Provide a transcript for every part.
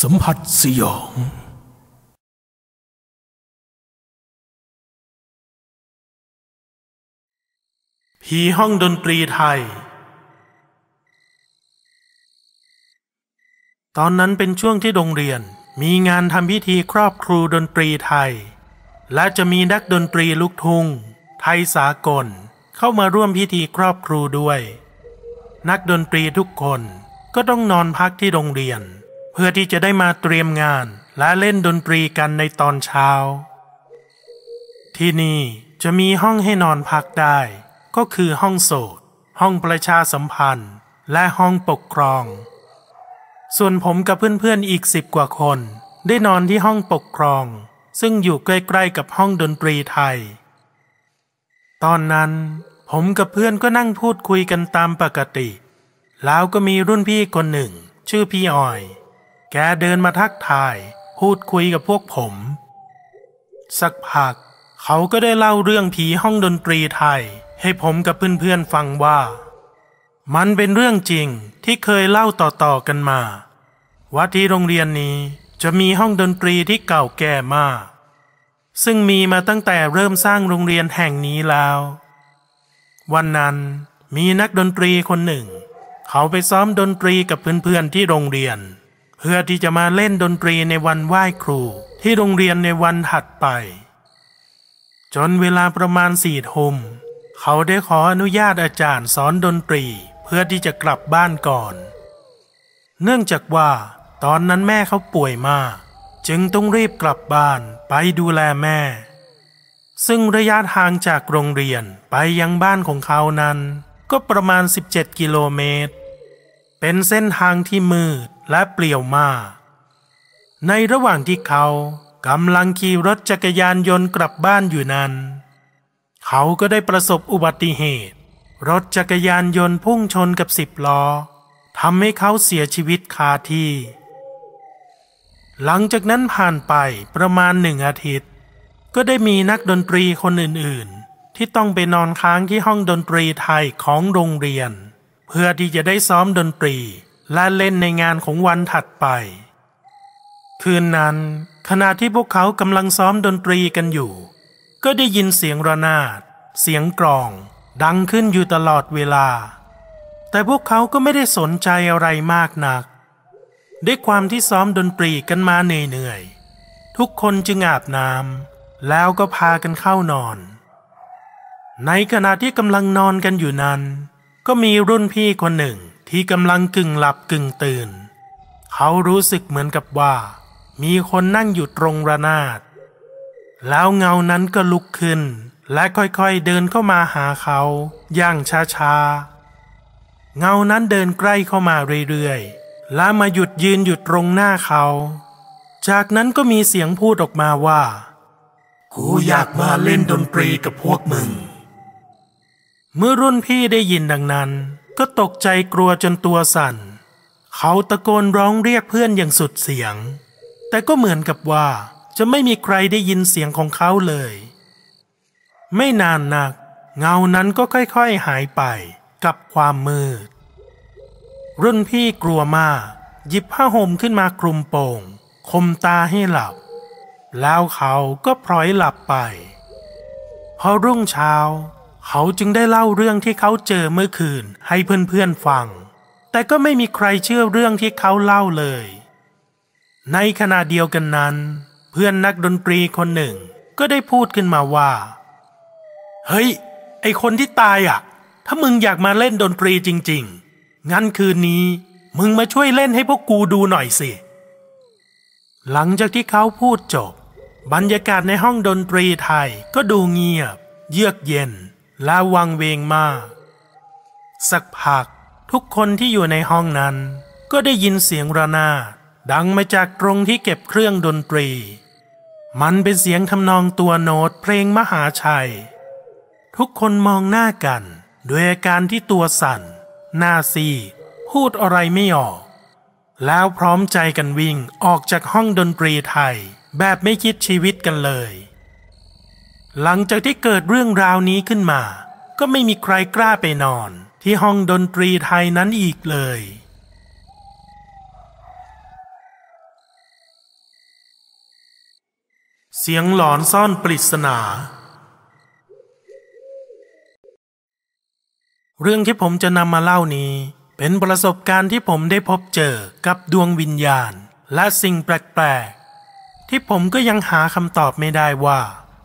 สัมผัสสยอง ผีห้องดนตรีไทย ตอนนั้นเป็นช่วงที่โรงเรียนมีงานทำพิธีครอบครูดนตรีไทย และจะมีนักดนตรีลูกทุ่ง ไทยสากล เข้ามาร่วมพิธีครอบครูด้วย นักดนตรีทุกคนก็ต้องนอนพักที่โรงเรียน เพื่อที่จะได้มาเตรียมงานและเล่นดนตรีกันในตอนเช้า ที่นี่จะมีห้องให้นอนพักได้ ก็คือห้องโสดห้องประชาสัมพันธ์ และห้องปกครอง ส่วนผมกับเพื่อนๆอีกสิบกว่าคน ได้นอนที่ห้องปกครอง ซึ่งอยู่ใกล้ๆกับห้องดนตรีไทย ตอนนั้นผมกับเพื่อนก็นั่งพูดคุยกันตามปกติ แล้วก็มีรุ่นพี่คนหนึ่ง ชื่อพี่ออย แกเดินมาทักทาย พูดคุยกับพวกผม สักพัก เขาก็ได้เล่าเรื่องผีห้องดนตรีไทย ให้ผมกับเพื่อนๆฟังว่า มันเป็นเรื่องจริงที่เคยเล่าต่อๆกันมา ว่าที่โรงเรียนนี้จะมีห้องดนตรีที่เก่าแก่มาก ซึ่งมีมาตั้งแต่เริ่มสร้างโรงเรียนแห่งนี้แล้ว วันนั้นมีนักดนตรีคนหนึ่ง เขาไปซ้อมดนตรีกับเพื่อนๆที่โรงเรียน เพื่อที่จะมาเล่นดนตรีในวันไหว้ครู ที่โรงเรียนในวันถัดไป จนเวลาประมาณสี่ทุ่มเขาได้ขออนุญาตอาจารย์สอนดนตรีเพื่อที่จะกลับบ้านก่อน เนื่องจากว่าตอนนั้นแม่เขาป่วยมาก จึงต้องรีบกลับบ้านไปดูแลแม่ ซึ่งระยะทางจากโรงเรียนไปยังบ้านของเขานั้น ก็ประมาณ 17 กิโลเมตร เป็นเส้นทางที่มืด และเปลี่ยวมาก ในระหว่างที่เขากำลังขี่รถจักรยานยนต์กลับบ้านอยู่นั้น เขาก็ได้ประสบอุบัติเหตุ รถจักรยานยนต์พุ่งชนกับสิบล้อทำให้เขาเสียชีวิตคาที่ หลังจากนั้นผ่านไปประมาณหนึ่งอาทิตย์ ก็ได้มีนักดนตรีคนอื่นๆ ที่ต้องไปนอนค้างที่ห้องดนตรีไทยของโรงเรียน เพื่อที่จะได้ซ้อมดนตรี และเล่นในงานของวันถัดไป คืนนั้นขณะที่พวกเขากำลังซ้อมดนตรีกันอยู่ ก็ได้ยินเสียงระนาด เสียงกรอง ดังขึ้นอยู่ตลอดเวลา แต่พวกเขาก็ไม่ได้สนใจอะไรมากนัก ด้วยความที่ซ้อมดนตรีกันมาเหนื่อยๆทุกคนจึงอาบน้ำแล้วก็พากันเข้านอน ในขณะที่กำลังนอนกันอยู่นั้น ก็มีรุ่นพี่คนหนึ่ง ที่กำลังกึ่งหลับกึ่งตื่น เขารู้สึกเหมือนกับว่า มีคนนั่งอยู่ตรงระนาด แล้วเงานั้นก็ลุกขึ้น และค่อยๆเดินเข้ามาหาเขาอย่างช้าๆ เงานั้นเดินใกล้เข้ามาเรื่อยๆ และมาหยุดยืนอยู่ตรงหน้าเขา จากนั้นก็มีเสียงพูดออกมาว่า กูอยากมาเล่นดนตรีกับพวกมึง เมื่อรุ่นพี่ได้ยินดังนั้น ก็ตกใจกลัวจนตัวสั่น เขาตะโกนร้องเรียกเพื่อนอย่างสุดเสียง แต่ก็เหมือนกับว่าจะไม่มีใครได้ยินเสียงของเขาเลย ไม่นานนัก เงานั้นก็ค่อยๆหายไปกับความมืด รุ่นพี่กลัวมาก หยิบผ้าห่มขึ้นมาคลุมโปงคมตาให้หลับ แล้วเขาก็พลอยหลับไป พอรุ่งเช้า เขาจึงได้เล่าเรื่องที่เขาเจอเมื่อคืนให้เพื่อนๆฟัง แต่ก็ไม่มีใครเชื่อเรื่องที่เขาเล่าเลย ในขณะเดียวกันนั้น เพื่อนนักดนตรีคนหนึ่งก็ได้พูดขึ้นมาว่า เฮ้ย ไอคนที่ตายอะ ถ้ามึงอยากมาเล่นดนตรีจริง ๆ งั้นคืนนี้มึงมาช่วยเล่นให้พวกกูดูหน่อยสิ หลังจากที่เขาพูดจบ บรรยากาศในห้องดนตรีไทยก็ดูเงียบ เยือกเย็น และวังเวงมาก สักพักทุกคนที่อยู่ในห้องนั้น ก็ได้ยินเสียงระนาดดังมาจากตรงที่เก็บเครื่องดนตรี มันเป็นเสียงทำนองตัวโน้ตเพลงมหาชัย ทุกคนมองหน้ากันด้วยอาการที่ตัวสั่น หน้าซีพูดอะไรไม่ออก แล้วพร้อมใจกันวิ่งออกจากห้องดนตรีไทย แบบไม่คิดชีวิตกันเลย หลังจากที่เกิดเรื่องราวนี้ขึ้นมา ก็ไม่มีใครกล้าไปนอน ที่ห้องดนตรีไทยนั้นอีกเลย เสียงหลอนซ่อนปริศนา เรื่องที่ผมจะนำมาเล่านี้ เป็นประสบการณ์ที่ผมได้พบเจอกับดวงวิญญาณ และสิ่งแปลกๆ ที่ผมก็ยังหาคำตอบไม่ได้ว่า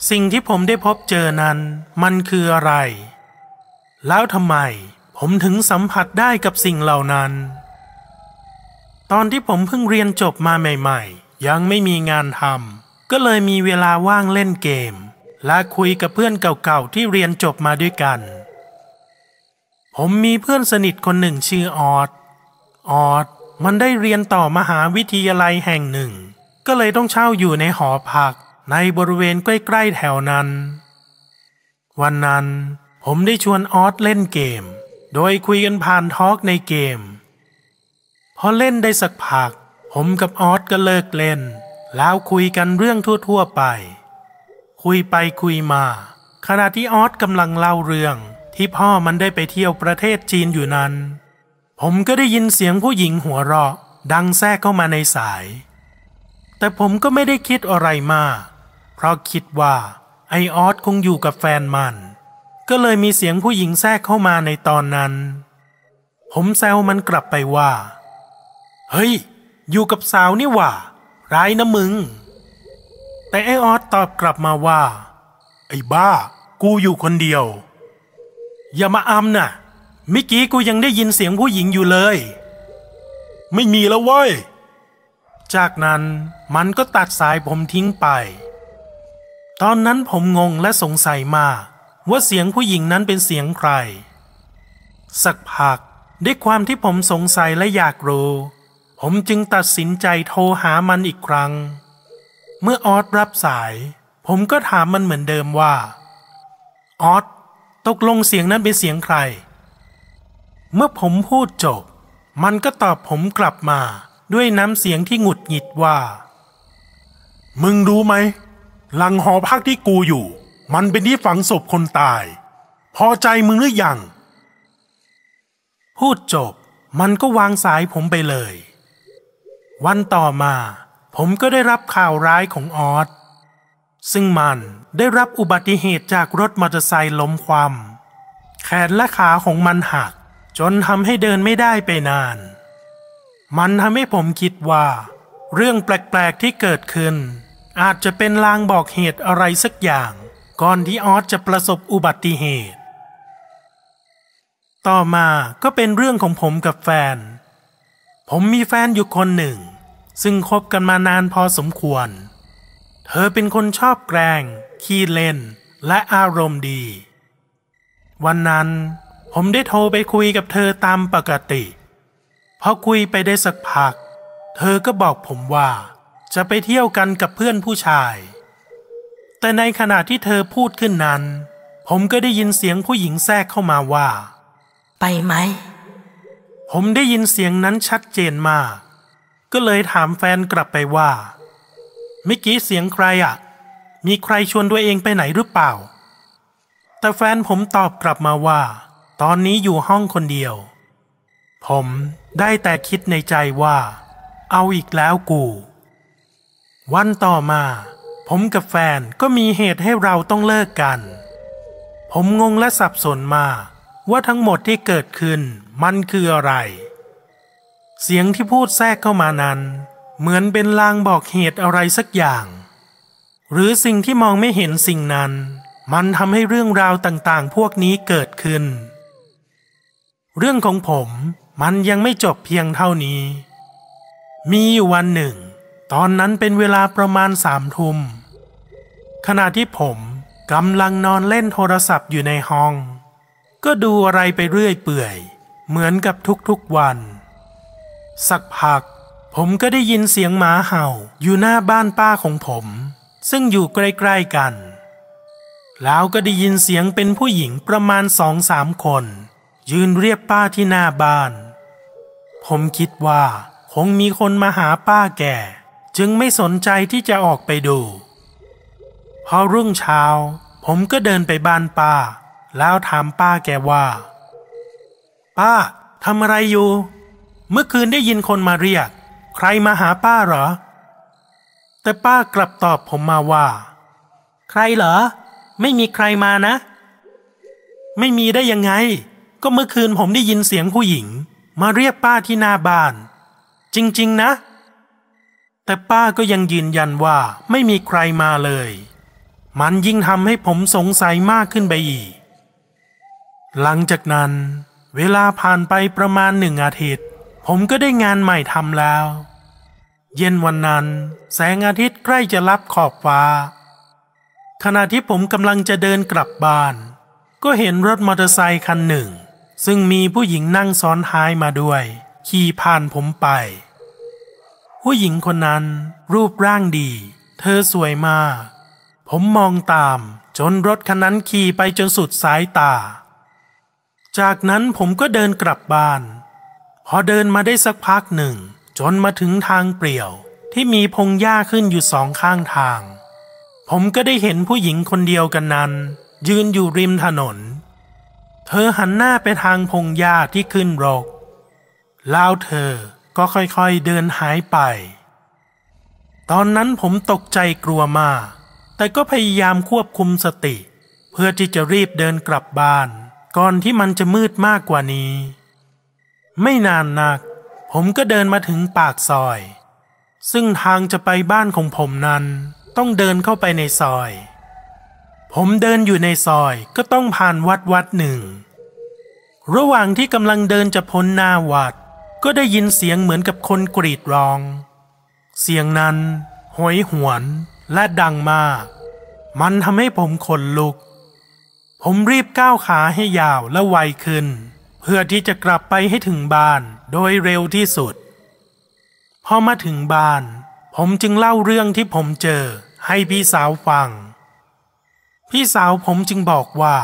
สิ่งที่ผมได้พบเจอนั้นมันคืออะไร แล้วทำไมผมถึงสัมผัสได้กับสิ่งเหล่านั้น ตอนที่ผมเพิ่งเรียนจบมาใหม่ ๆ ยังไม่มีงานทำก็เลยมีเวลาว่างเล่นเกม และคุยกับเพื่อนเก่าๆ ที่เรียนจบมาด้วยกัน ผมมีเพื่อนสนิทคนหนึ่งชื่อออดออดมันได้เรียนต่อมหาวิทยาลัยแห่งหนึ่ง ก็เลยต้องเช่าอยู่ในหอพัก ในบริเวณใกล้ๆแถวนั้น วันนั้นผมได้ชวนออดเล่นเกม โดยคุยกันผ่านทอล์กในเกม พอเล่นได้สักพัก ผมกับออสก็เลิกเล่น แล้วคุยกันเรื่องทั่วๆไป คุยไปคุยมา ขณะที่ออสกำลังเล่าเรื่องที่พ่อมันได้ไปเที่ยวประเทศจีนอยู่นั้น ผมก็ได้ยินเสียงผู้หญิงหัวเราะ ดังแทรกเข้ามาในสาย แต่ผมก็ไม่ได้คิดอะไรมาก เพราะคิดว่าไอออสคงอยู่กับแฟนมัน ก็เลยมีเสียงผู้หญิงแทรกเข้ามาในตอนนั้น ผมแซวมันกลับไปว่า เฮ้ย อยู่กับสาวนี่ว่า ร้ายนะมึง แต่ไอออสตอบกลับมาว่า ไอ้บ้า กูอยู่คนเดียว อย่ามาอำน่ะเมื่อกี้กูยังได้ยินเสียงผู้หญิงอยู่เลย ไม่มีแล้วเว้ย จากนั้นมันก็ตัดสายผมทิ้งไป ตอนนั้นผมงงและสงสัยมากว่าเสียงผู้หญิงนั้นเป็นเสียงใคร สักพักด้วยความที่ผมสงสัยและอยากรู้ ผมจึงตัดสินใจโทรหามันอีกครั้ง เมื่อออสรับสาย ผมก็ถามมันเหมือนเดิมว่า ออสตกลงเสียงนั้นเป็นเสียงใคร เมื่อผมพูดจบ มันก็ตอบผมกลับมาด้วยน้ำเสียงที่หงุดหงิดว่า มึงรู้ไหม หลังหอพักที่กูอยู่ มันเป็นที่ฝังศพคนตาย พอใจมึงหรือยัง พูดจบ มันก็วางสายผมไปเลย วันต่อมา ผมก็ได้รับข่าวร้ายของออสซึ่งมันได้รับอุบัติเหตุจากรถมอเตอร์ไซค์ล้มคว่ำแขนและขาของมันหัก จนทำให้เดินไม่ได้ไปนาน มันทำให้ผมคิดว่า เรื่องแปลก ๆ ที่เกิดขึ้น อาจจะเป็นลางบอกเหตุอะไรสักอย่าง ก่อนที่ออสจะประสบอุบัติเหตุ ต่อมาก็เป็นเรื่องของผมกับแฟน ผมมีแฟนอยู่คนหนึ่ง ซึ่งคบกันมานานพอสมควร เธอเป็นคนชอบแกล้งขี้เล่น และอารมณ์ดี วันนั้นผมได้โทรไปคุยกับเธอตามปกติพอคุยไปได้สักพัก เธอก็บอกผมว่า จะไปเที่ยวกันกับเพื่อนผู้ชาย แต่ในขณะที่เธอพูดขึ้นนั้น ผมก็ได้ยินเสียงผู้หญิงแทรกเข้ามาว่า ไปไหม ผมได้ยินเสียงนั้นชัดเจนมาก ก็เลยถามแฟนกลับไปว่าเมื่อกี้เสียงใครอะ มีใครชวนตัวเองไปไหนหรือเปล่า แต่แฟนผมตอบกลับมาว่า ตอนนี้อยู่ห้องคนเดียว ผมได้แต่คิดในใจว่า เอาอีกแล้วกู วันต่อมา ผมกับแฟนก็มีเหตุให้เราต้องเลิกกัน ผมงงและสับสนมาว่าทั้งหมดที่เกิดขึ้นมันคืออะไร เสียงที่พูดแทรกเข้ามานั้น เหมือนเป็นลางบอกเหตุอะไรสักอย่าง หรือสิ่งที่มองไม่เห็นสิ่งนั้น มันทำให้เรื่องราวต่างๆ พวกนี้เกิดขึ้น เรื่องของผมมันยังไม่จบเพียงเท่านี้ มีอยู่วันหนึ่ง ตอนนั้นเป็นเวลาประมาณสามทุ่มขณะที่ผมกำลังนอนเล่นโทรศัพท์อยู่ในห้อง ก็ดูอะไรไปเรื่อยเปื่อย เหมือนกับทุกๆวัน สักพัก ผมก็ได้ยินเสียงหมาเห่าอยู่หน้าบ้านป้าของผม ซึ่งอยู่ใกล้ๆกัน แล้วก็ได้ยินเสียงเป็นผู้หญิงประมาณสองสามคน ยืนเรียกป้าที่หน้าบ้าน ผมคิดว่าคงมีคนมาหาป้าแก่ จึงไม่สนใจที่จะออกไปดู พอรุ่งเช้า ผมก็เดินไปบ้านป้า แล้วถามป้าแกว่า ป้าทำอะไรอยู่ เมื่อคืนได้ยินคนมาเรียก ใครมาหาป้าเหรอ แต่ป้ากลับตอบผมมาว่า ใครเหรอ ไม่มีใครมานะ ไม่มีได้ยังไง ก็เมื่อคืนผมได้ยินเสียงผู้หญิง มาเรียกป้าที่หน้าบ้าน จริง ๆ นะ แต่ป้าก็ยังยืนยันว่าไม่มีใครมาเลย มันยิ่งทำให้ผมสงสัยมากขึ้นไปอีก หลังจากนั้น เวลาผ่านไปประมาณหนึ่งอาทิตย์ ผมก็ได้งานใหม่ทำแล้ว เย็นวันนั้น แสงอาทิตย์ใกล้จะรับขอบฟ้า ขณะที่ผมกำลังจะเดินกลับบ้าน ก็เห็นรถมอเตอร์ไซค์คันหนึ่ง ซึ่งมีผู้หญิงนั่งซ้อนท้ายมาด้วย ขี่ผ่านผมไป ผู้หญิงคนนั้นรูปร่างดี เธอสวยมาก ผมมองตามจนรถคันนั้นขี่ไปจนสุดสายตา จากนั้นผมก็เดินกลับบ้าน พอเดินมาได้สักพักหนึ่ง จนมาถึงทางเปลี่ยว ที่มีพงหญ้าขึ้นอยู่สองข้างทาง ผมก็ได้เห็นผู้หญิงคนเดียวกันนั้น ยืนอยู่ริมถนน เธอหันหน้าไปทางพงหญ้าที่ขึ้นรกแล้วเธอ ก็ค่อยๆเดินหายไป ตอนนั้นผมตกใจกลัวมาก แต่ก็พยายามควบคุมสติ เพื่อที่จะรีบเดินกลับบ้าน ก่อนที่มันจะมืดมากกว่านี้ ไม่นานนัก ผมก็เดินมาถึงปากซอย ซึ่งทางจะไปบ้านของผมนั้น ต้องเดินเข้าไปในซอย ผมเดินอยู่ในซอยก็ต้องผ่านวัดวัดหนึ่งระหว่างที่กำลังเดินจะพ้นหน้าวัด ก็ได้ยินเสียงเหมือนกับคนกรีดร้อง เสียงนั้นโหยหวนและดังมาก มันทำให้ผมขนลุก ผมรีบก้าวขาให้ยาวและไวขึ้น เพื่อที่จะกลับไปให้ถึงบ้านโดยเร็วที่สุด พอมาถึงบ้าน ผมจึงเล่าเรื่องที่ผมเจอให้พี่สาวฟัง พี่สาวผมจึงบอกว่า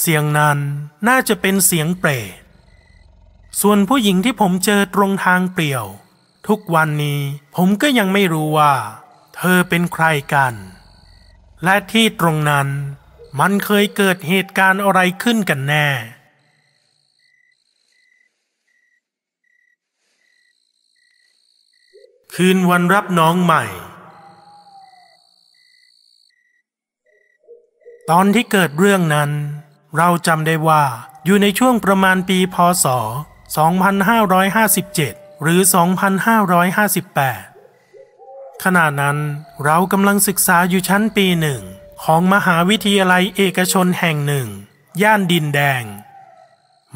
เสียงนั้นน่าจะเป็นเสียงเปรต ส่วนผู้หญิงที่ผมเจอตรงทางเปลี่ยว ทุกวันนี้ผมก็ยังไม่รู้ว่า เธอเป็นใครกัน และที่ตรงนั้น มันเคยเกิดเหตุการณ์อะไรขึ้นกันแน่ คืนวันรับน้องใหม่ ตอนที่เกิดเรื่องนั้น เราจำได้ว่าอยู่ในช่วงประมาณปีพศ 2557 หรือ 2558 ขณะนั้นเรากำลังศึกษาอยู่ชั้นปีหนึ่งของมหาวิทยาลัยเอกชนแห่งหนึ่ง ย่านดินแดง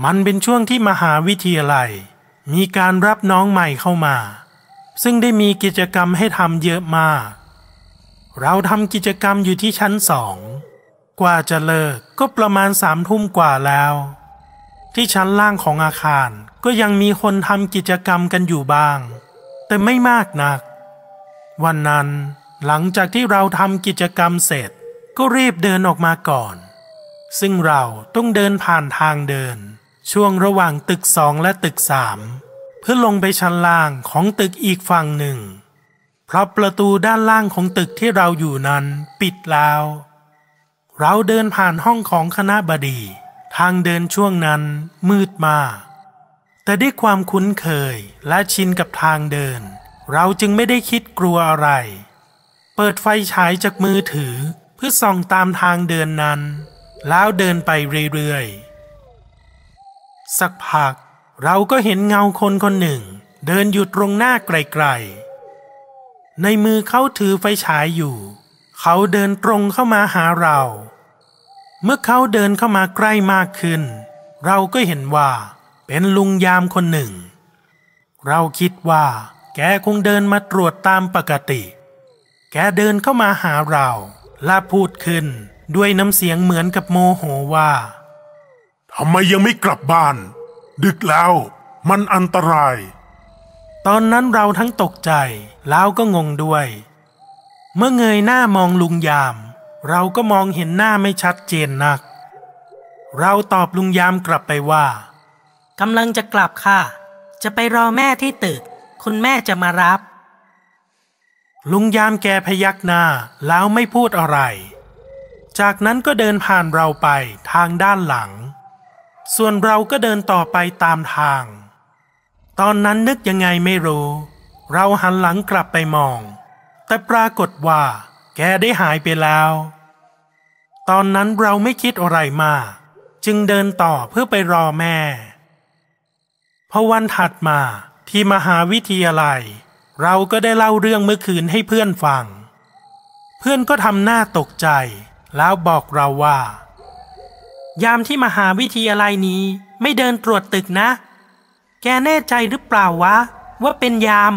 มันเป็นช่วงที่มหาวิทยาลัย มีการรับน้องใหม่เข้ามา ซึ่งได้มีกิจกรรมให้ทำเยอะมาก เราทำกิจกรรมอยู่ที่ชั้นสอง กว่าจะเลิกก็ประมาณสามทุ่มกว่าแล้ว ที่ชั้นล่างของอาคารก็ยังมีคนทำกิจกรรมกันอยู่บ้าง แต่ไม่มากนัก วันนั้นหลังจากที่เราทำกิจกรรมเสร็จ ก็รีบเดินออกมาก่อน ซึ่งเราต้องเดินผ่านทางเดิน ช่วงระหว่างตึกสองและตึกสามเพื่อลงไปชั้นล่างของตึกอีกฝั่งหนึ่ง เพราะประตูด้านล่างของตึกที่เราอยู่นั้นปิดแล้ว เราเดินผ่านห้องของคณะบดี ทางเดินช่วงนั้นมืดมาก แต่ด้วยความคุ้นเคยและชินกับทางเดิน เราจึงไม่ได้คิดกลัวอะไร เปิดไฟฉายจากมือถือเพื่อส่องตามทางเดินนั้น แล้วเดินไปเรื่อยๆ สักพักเราก็เห็นเงาคนคนหนึ่ง เดินอยู่ตรงหน้าไกลๆ ในมือเขาถือไฟฉายอยู่ เขาเดินตรงเข้ามาหาเรา เมื่อเขาเดินเข้ามาใกล้มากขึ้น เราก็เห็นว่าเป็นลุงยามคนหนึ่ง เราคิดว่าแกคงเดินมาตรวจตามปกติ แกเดินเข้ามาหาเราและพูดขึ้นด้วยน้ำเสียงเหมือนกับโมโหว่าทำไมยังไม่กลับบ้าน ดึกแล้ว มันอันตราย ตอนนั้นเราทั้งตกใจแล้วก็งงด้วย เมื่อเงยหน้ามองลุงยาม เราก็มองเห็นหน้าไม่ชัดเจนนัก เราตอบลุงยามกลับไปว่ากำลังจะกลับค่ะ จะไปรอแม่ที่ตึก คุณแม่จะมารับ ลุงยามแกพยักหน้าแล้วไม่พูดอะไร จากนั้นก็เดินผ่านเราไปทางด้านหลัง ส่วนเราก็เดินต่อไปตามทาง ตอนนั้นนึกยังไงไม่รู้ เราหันหลังกลับไปมอง แต่ปรากฏว่า แกได้หายไปแล้ว ตอนนั้นเราไม่คิดอะไรมาก จึงเดินต่อเพื่อไปรอแม่พอวันถัดมาที่มหาวิทยาลัย เราก็ได้เล่าเรื่องเมื่อคืนให้เพื่อนฟัง เพื่อนก็ทำหน้าตกใจ แล้วบอกเราว่า ยามที่มหาวิทยาลัยนี้ไม่เดินตรวจตึกนะ แกแน่ใจหรือเปล่าวะ ว่าเป็นยาม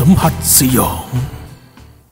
สัมผัสสยอง